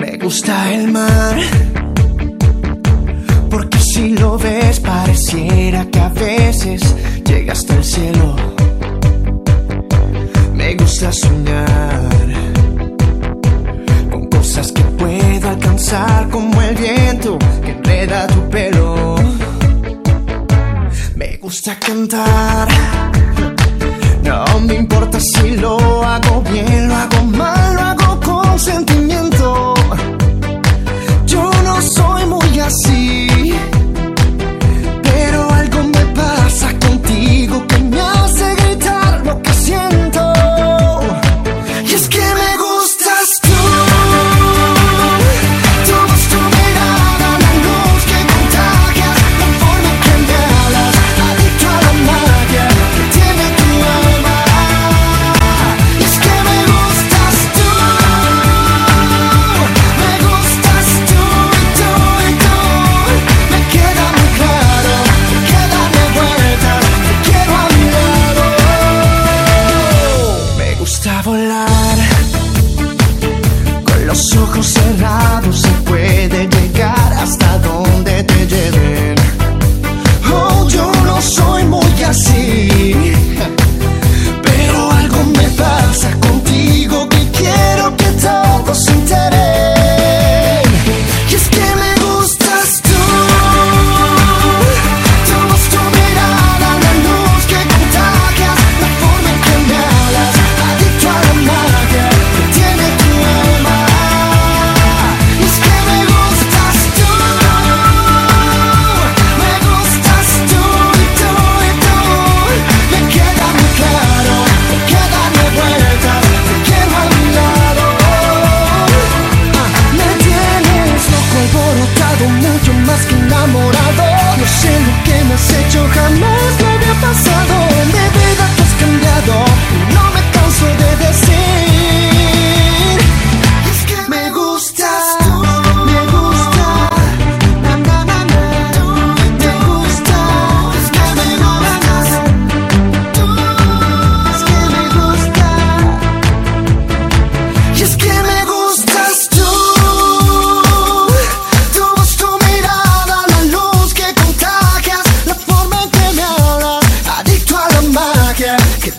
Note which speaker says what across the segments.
Speaker 1: Me gusta el mar, porque si lo ves pareciera que a veces llega hasta el cielo. Me gusta soñar con cosas que puedo alcanzar como el viento que enreda tu pelo. Me gusta cantar cerrado se puede.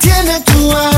Speaker 1: 天的图案。